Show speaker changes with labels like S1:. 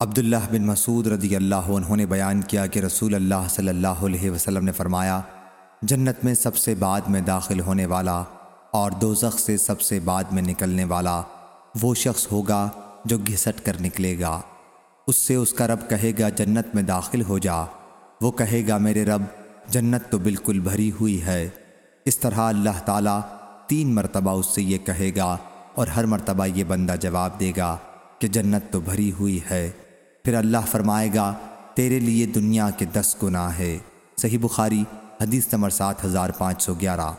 S1: عبداللہ بن مسعود رضی اللہ عنہ نے بیان کیا کہ رسول اللہ صلی اللہ علیہ وسلم نے فرمایا، جنت میں سب سے بعد میں داخل ہونے والا اور دوزخ سے سب سے بعد میں نکلنے والا وہ شخص ہوگا جو گھسٹ کر نکلے گا۔ اس سے اس کا رب کہے گا، جنت میں داخل ہو جا۔ وہ کہے گا، میرے رب، جنت تو بالکل بھری ہوئی ہے۔ اس طرح اللہ تعالیٰ تین مرتبہ اس سے یہ کہے گا اور ہر مرتبہ یہ بندہ جواب دے گا کہ جنت تو بھری ہوئی ہے۔ پھر اللہ فرمائے گا، تیرے لیے دنیا کے دس گناہ ہے صحیح بخاری، حدیث نمبر سات ہزار پانچ سو گیارہ۔